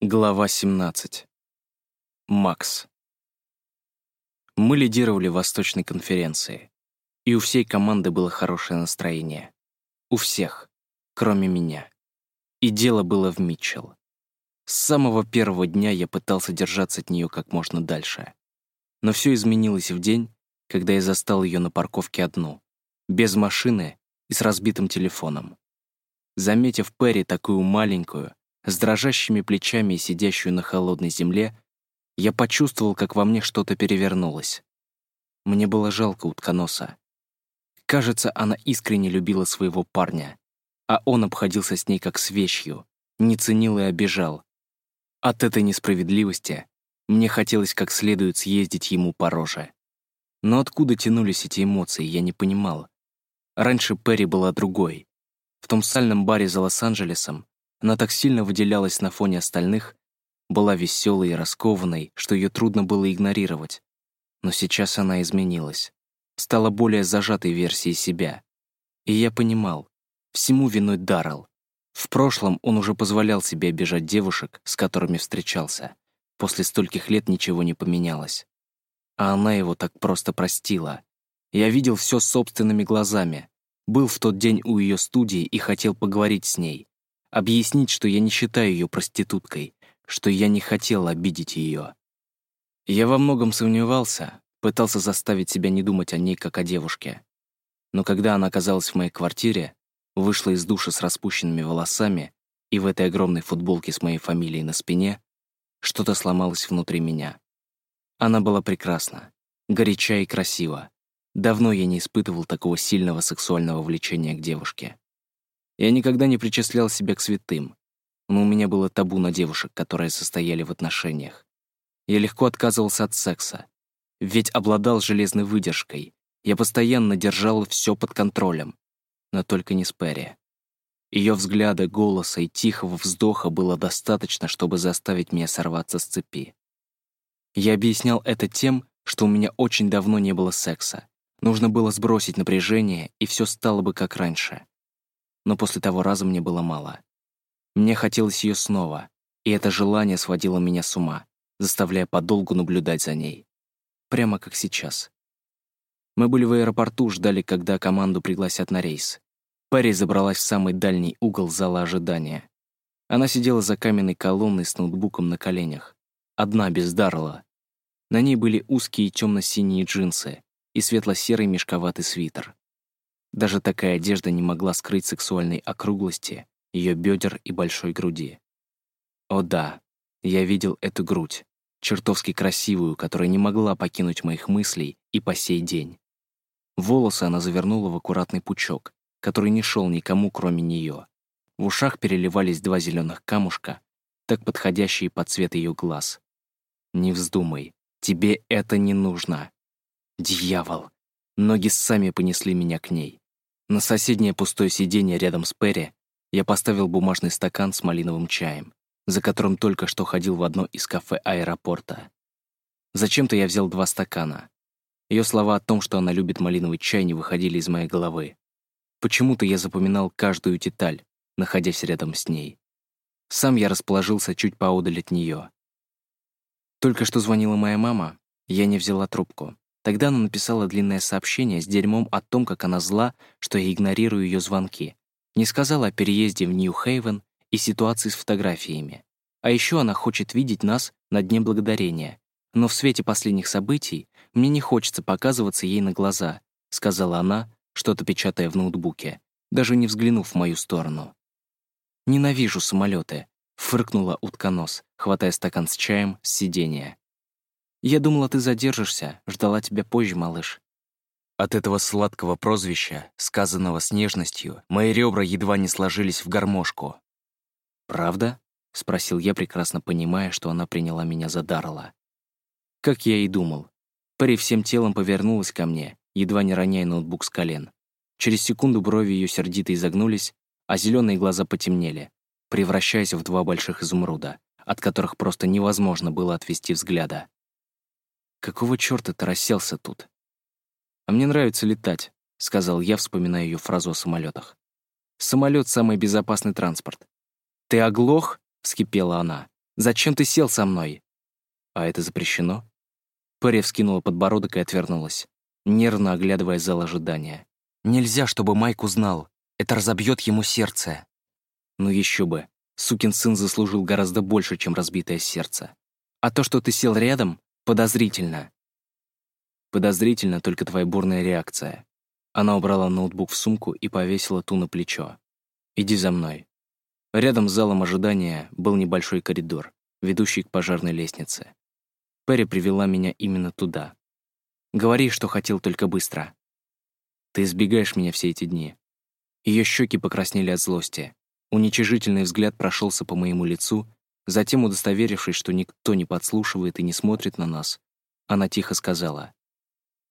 Глава 17. Макс. Мы лидировали Восточной конференции, и у всей команды было хорошее настроение. У всех, кроме меня. И дело было в Митчелл. С самого первого дня я пытался держаться от нее как можно дальше. Но все изменилось в день, когда я застал ее на парковке одну, без машины и с разбитым телефоном. Заметив Перри такую маленькую, с дрожащими плечами и сидящую на холодной земле, я почувствовал, как во мне что-то перевернулось. Мне было жалко утконоса. Кажется, она искренне любила своего парня, а он обходился с ней как с вещью, не ценил и обижал. От этой несправедливости мне хотелось как следует съездить ему по роже. Но откуда тянулись эти эмоции, я не понимал. Раньше Перри была другой. В том сальном баре за Лос-Анджелесом она так сильно выделялась на фоне остальных, была веселой и раскованной, что ее трудно было игнорировать. Но сейчас она изменилась, стала более зажатой версией себя. И я понимал, всему виной Даррелл. В прошлом он уже позволял себе обижать девушек, с которыми встречался. После стольких лет ничего не поменялось. А она его так просто простила. Я видел все собственными глазами. Был в тот день у ее студии и хотел поговорить с ней. Объяснить, что я не считаю ее проституткой, что я не хотел обидеть ее. Я во многом сомневался, пытался заставить себя не думать о ней как о девушке. Но когда она оказалась в моей квартире, вышла из душа с распущенными волосами и в этой огромной футболке с моей фамилией на спине, что-то сломалось внутри меня. Она была прекрасна, горяча и красива. Давно я не испытывал такого сильного сексуального влечения к девушке. Я никогда не причислял себя к святым, но у меня было табу на девушек, которые состояли в отношениях. Я легко отказывался от секса, ведь обладал железной выдержкой. Я постоянно держал все под контролем, но только не с Перри. Ее взгляда, голоса и тихого вздоха было достаточно, чтобы заставить меня сорваться с цепи. Я объяснял это тем, что у меня очень давно не было секса. Нужно было сбросить напряжение, и все стало бы как раньше но после того раза мне было мало. Мне хотелось ее снова, и это желание сводило меня с ума, заставляя подолгу наблюдать за ней. Прямо как сейчас. Мы были в аэропорту, ждали, когда команду пригласят на рейс. Перри забралась в самый дальний угол зала ожидания. Она сидела за каменной колонной с ноутбуком на коленях. Одна, без Даррелла. На ней были узкие темно-синие джинсы и светло-серый мешковатый свитер. Даже такая одежда не могла скрыть сексуальной округлости ее бедер и большой груди. О да, я видел эту грудь, чертовски красивую, которая не могла покинуть моих мыслей и по сей день. Волосы она завернула в аккуратный пучок, который не шел никому, кроме нее. В ушах переливались два зеленых камушка, так подходящие под цвет ее глаз. Не вздумай, тебе это не нужно. Дьявол! Ноги сами понесли меня к ней. На соседнее пустое сиденье рядом с Перри я поставил бумажный стакан с малиновым чаем, за которым только что ходил в одно из кафе аэропорта. Зачем-то я взял два стакана. Ее слова о том, что она любит малиновый чай, не выходили из моей головы. Почему-то я запоминал каждую деталь, находясь рядом с ней. Сам я расположился чуть поодаль от нее. Только что звонила моя мама, я не взяла трубку. Тогда она написала длинное сообщение с дерьмом о том, как она зла, что я игнорирую ее звонки. Не сказала о переезде в Нью-Хейвен и ситуации с фотографиями. А еще она хочет видеть нас на Дне Благодарения. Но в свете последних событий мне не хочется показываться ей на глаза, сказала она, что-то печатая в ноутбуке, даже не взглянув в мою сторону. «Ненавижу самолеты», — фыркнула утконос, хватая стакан с чаем с сиденья. Я думала, ты задержишься, ждала тебя позже, малыш». От этого сладкого прозвища, сказанного с нежностью, мои ребра едва не сложились в гармошку. «Правда?» — спросил я, прекрасно понимая, что она приняла меня за Даррелла. Как я и думал. Перри всем телом повернулась ко мне, едва не роняя ноутбук с колен. Через секунду брови ее сердито изогнулись, а зеленые глаза потемнели, превращаясь в два больших изумруда, от которых просто невозможно было отвести взгляда. Какого чёрта ты расселся тут? А мне нравится летать, сказал я, вспоминая ее фразу о самолетах. Самолет — самый безопасный транспорт. Ты оглох? вскипела она. Зачем ты сел со мной?» «А это запрещено?» Перри вскинула подбородок и отвернулась, нервно оглядывая зал ожидания. «Нельзя, чтобы Майк узнал. Это разобьет ему сердце». «Ну еще бы. Сукин сын заслужил гораздо больше, чем разбитое сердце. А то, что ты сел рядом, подозрительно». «Подозрительно только твоя бурная реакция». Она убрала ноутбук в сумку и повесила ту на плечо. «Иди за мной». Рядом с залом ожидания был небольшой коридор, ведущий к пожарной лестнице. Перри привела меня именно туда. «Говори, что хотел, только быстро». «Ты избегаешь меня все эти дни». Ее щеки покраснели от злости. Уничижительный взгляд прошелся по моему лицу, затем, удостоверившись, что никто не подслушивает и не смотрит на нас, она тихо сказала,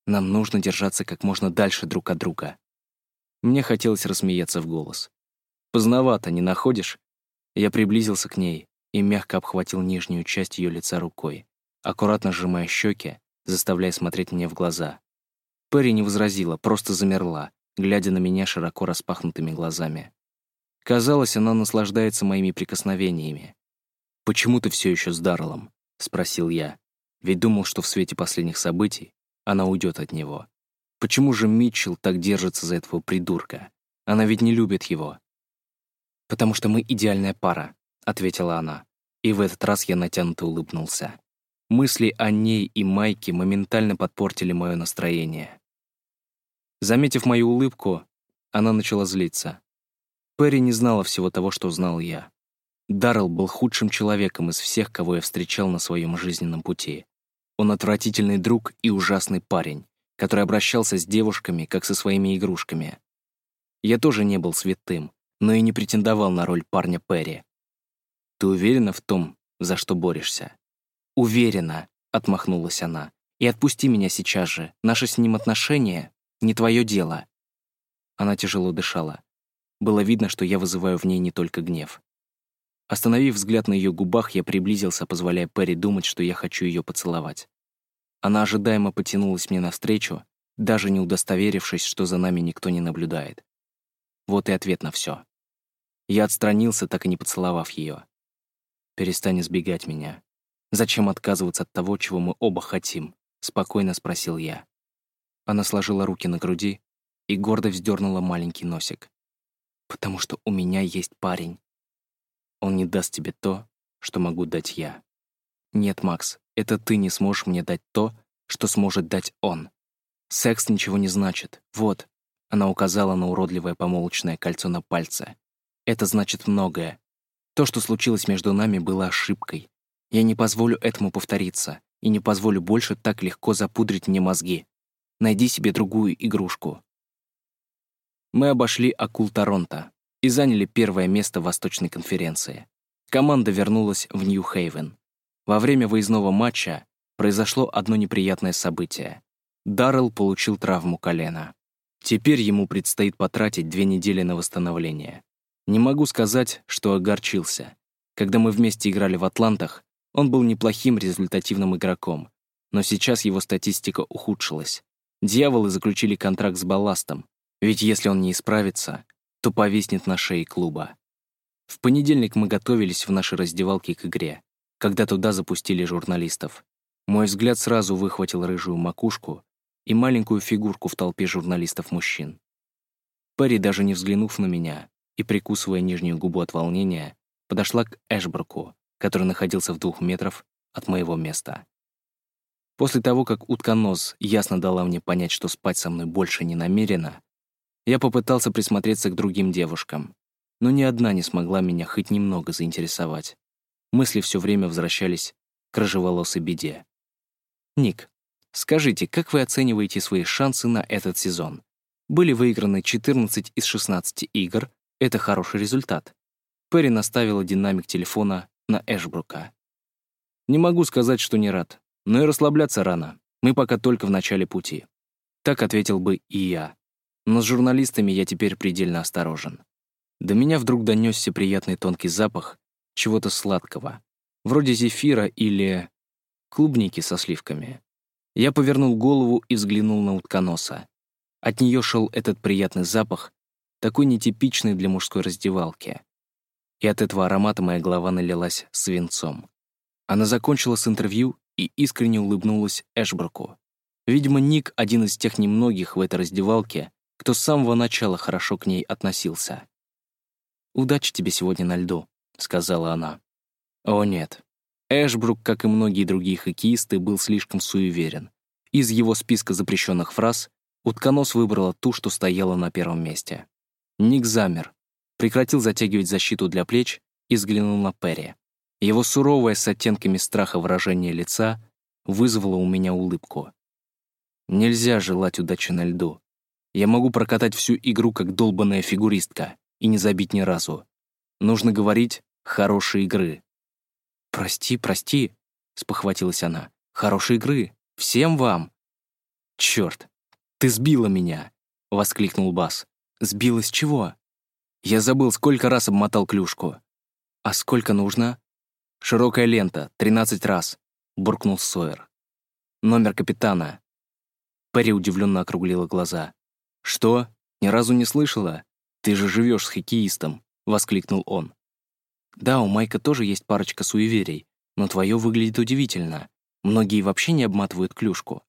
«Нам нужно держаться как можно дальше друг от друга». Мне хотелось рассмеяться в голос. Поздновато, не находишь? Я приблизился к ней и мягко обхватил нижнюю часть ее лица рукой, аккуратно сжимая щеки, заставляя смотреть мне в глаза. Перри не возразила, просто замерла, глядя на меня широко распахнутыми глазами. Казалось, она наслаждается моими прикосновениями. «Почему ты все еще с Дарлом?» — спросил я. Ведь думал, что в свете последних событий она уйдет от него. Почему же Митчелл так держится за этого придурка? Она ведь не любит его потому что мы идеальная пара», — ответила она. И в этот раз я натянуто улыбнулся. Мысли о ней и Майке моментально подпортили мое настроение. Заметив мою улыбку, она начала злиться. Перри не знала всего того, что знал я. Даррелл был худшим человеком из всех, кого я встречал на своем жизненном пути. Он отвратительный друг и ужасный парень, который обращался с девушками, как со своими игрушками. Я тоже не был святым, но и не претендовал на роль парня Перри. «Ты уверена в том, за что борешься?» «Уверена», — отмахнулась она. «И отпусти меня сейчас же. Наши с ним отношения — не твое дело». Она тяжело дышала. Было видно, что я вызываю в ней не только гнев. Остановив взгляд на ее губах, я приблизился, позволяя Перри думать, что я хочу ее поцеловать. Она ожидаемо потянулась мне навстречу, даже не удостоверившись, что за нами никто не наблюдает. Вот и ответ на все. Я отстранился, так и не поцеловав ее. «Перестань избегать меня. Зачем отказываться от того, чего мы оба хотим?» — спокойно спросил я. Она сложила руки на груди и гордо вздернула маленький носик. «Потому что у меня есть парень. Он не даст тебе то, что могу дать я. Нет, Макс, это ты не сможешь мне дать то, что сможет дать он. Секс ничего не значит. Вот». Она указала на уродливое помолочное кольцо на пальце. Это значит многое. То, что случилось между нами, было ошибкой. Я не позволю этому повториться и не позволю больше так легко запудрить мне мозги. Найди себе другую игрушку. Мы обошли Акул Торонто и заняли первое место Восточной конференции. Команда вернулась в Нью-Хейвен. Во время выездного матча произошло одно неприятное событие. Даррелл получил травму колена. Теперь ему предстоит потратить две недели на восстановление. Не могу сказать, что огорчился. Когда мы вместе играли в «Атлантах», он был неплохим результативным игроком, но сейчас его статистика ухудшилась. Дьяволы заключили контракт с балластом, ведь если он не исправится, то повиснет на шее клуба. В понедельник мы готовились в нашей раздевалке к игре, когда туда запустили журналистов. Мой взгляд сразу выхватил рыжую макушку и маленькую фигурку в толпе журналистов-мужчин. Перри, даже не взглянув на меня, и, прикусывая нижнюю губу от волнения, подошла к Эшбруку, который находился в двух метров от моего места. После того, как утконос ясно дала мне понять, что спать со мной больше не намерена, я попытался присмотреться к другим девушкам, но ни одна не смогла меня хоть немного заинтересовать. Мысли все время возвращались к рыжеволосой беде. «Ник, скажите, как вы оцениваете свои шансы на этот сезон? Были выиграны 14 из 16 игр, это хороший результат. Перри наставила динамик телефона на Эшбрука. Не могу сказать, что не рад, но и расслабляться рано. Мы пока только в начале пути. Так ответил бы и я. Но с журналистами я теперь предельно осторожен. До меня вдруг донесся приятный тонкий запах чего-то сладкого, вроде зефира или клубники со сливками. Я повернул голову и взглянул на утконоса. От нее шел этот приятный запах, такой нетипичный для мужской раздевалки. И от этого аромата моя голова налилась свинцом. Она закончила с интервью и искренне улыбнулась Эшбруку. Видимо, Ник — один из тех немногих в этой раздевалке, кто с самого начала хорошо к ней относился. «Удачи тебе сегодня на льду», — сказала она. О нет. Эшбрук, как и многие другие хоккеисты, был слишком суеверен. Из его списка запрещенных фраз утконос выбрала ту, что стояла на первом месте. Ник замер, прекратил затягивать защиту для плеч и взглянул на Перри. Его суровое с оттенками страха выражение лица вызвало у меня улыбку. Нельзя желать удачи на льду. Я могу прокатать всю игру как долбанная фигуристка и не забить ни разу. Нужно говорить «хорошей игры». «Прости, прости», — спохватилась она. «Хорошей игры. Всем вам». «Чёрт, ты сбила меня», — воскликнул Бас. «Сбила с чего?» Я забыл, сколько раз обмотал клюшку. «А сколько нужно?» «Широкая лента, 13 раз», — буркнул Сойер. «Номер капитана». Перри удивленно округлила глаза. «Что? Ни разу не слышала? Ты же живешь с хоккеистом», — воскликнул он. «Да, у Майка тоже есть парочка суеверий, но твое выглядит удивительно. Многие вообще не обматывают клюшку.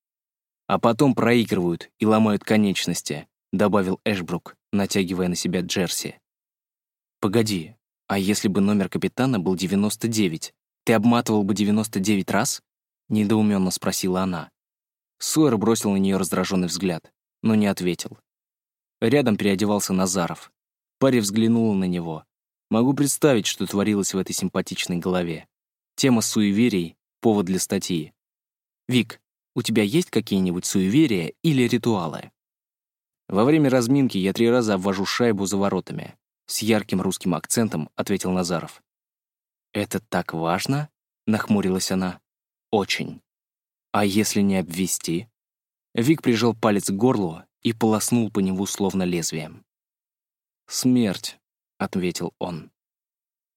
А потом проигрывают и ломают конечности», — добавил Эшбрук, натягивая на себя джерси. «Погоди, а если бы номер капитана был 99, ты обматывал бы 99 раз?» — недоуменно спросила она. Суэр бросил на нее раздраженный взгляд, но не ответил. Рядом переодевался Назаров. Парень взглянула на него. Могу представить, что творилось в этой симпатичной голове. Тема суеверий — повод для статьи. «Вик, у тебя есть какие-нибудь суеверия или ритуалы?» Во время разминки я три раза обвожу шайбу за воротами. С ярким русским акцентом ответил Назаров. «Это так важно?» — нахмурилась она. «Очень. А если не обвести?» Вик прижал палец к горлу и полоснул по нему словно лезвием. «Смерть», — ответил он.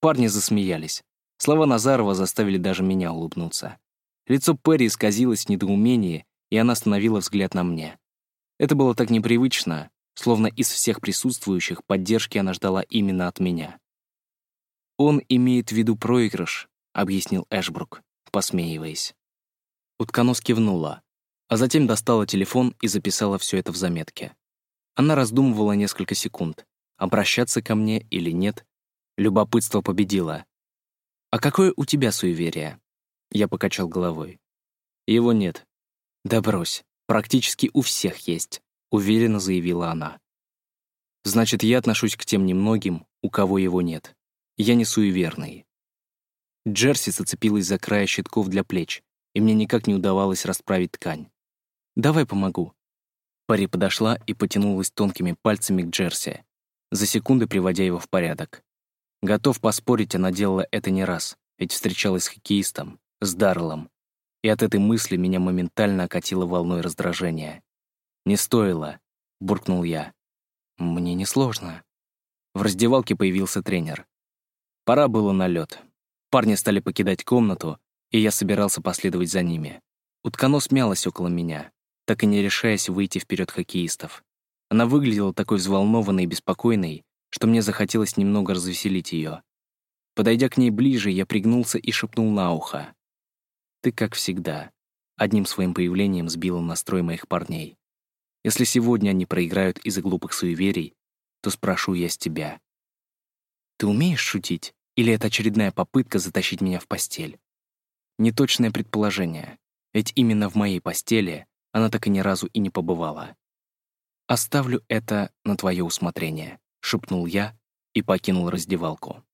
Парни засмеялись. Слова Назарова заставили даже меня улыбнуться. Лицо Перри исказилось в недоумении, и она остановила взгляд на мне. Это было так непривычно, словно из всех присутствующих поддержки она ждала именно от меня. «Он имеет в виду проигрыш», — объяснил Эшбрук, посмеиваясь. Утконос кивнула, а затем достала телефон и записала все это в заметке. Она раздумывала несколько секунд, обращаться ко мне или нет. Любопытство победило. «А какое у тебя суеверие?» Я покачал головой. «Его нет». «Да брось, практически у всех есть», — уверенно заявила она. «Значит, я отношусь к тем немногим, у кого его нет. Я не суеверный». Джерси зацепилась за края щитков для плеч, и мне никак не удавалось расправить ткань. «Давай помогу». Пари подошла и потянулась тонкими пальцами к Джерси, за секунды приводя его в порядок. Готов поспорить, она делала это не раз, ведь встречалась с хоккеистом, с Дарлом, и от этой мысли меня моментально окатило волной раздражения. «Не стоило», — буркнул я. «Мне несложно». В раздевалке появился тренер. Пора было на лед. Парни стали покидать комнату, и я собирался последовать за ними. Утконос мялась около меня так и не решаясь выйти вперед хоккеистов. Она выглядела такой взволнованной и беспокойной, что мне захотелось немного развеселить ее. Подойдя к ней ближе, я пригнулся и шепнул на ухо. «Ты, как всегда, одним своим появлением сбила настрой моих парней. Если сегодня они проиграют из-за глупых суеверий, то спрошу я с тебя. Ты умеешь шутить? Или это очередная попытка затащить меня в постель? Неточное предположение, ведь именно в моей постели она так и ни разу и не побывала. «Оставлю это на твое усмотрение», — шепнул я и покинул раздевалку.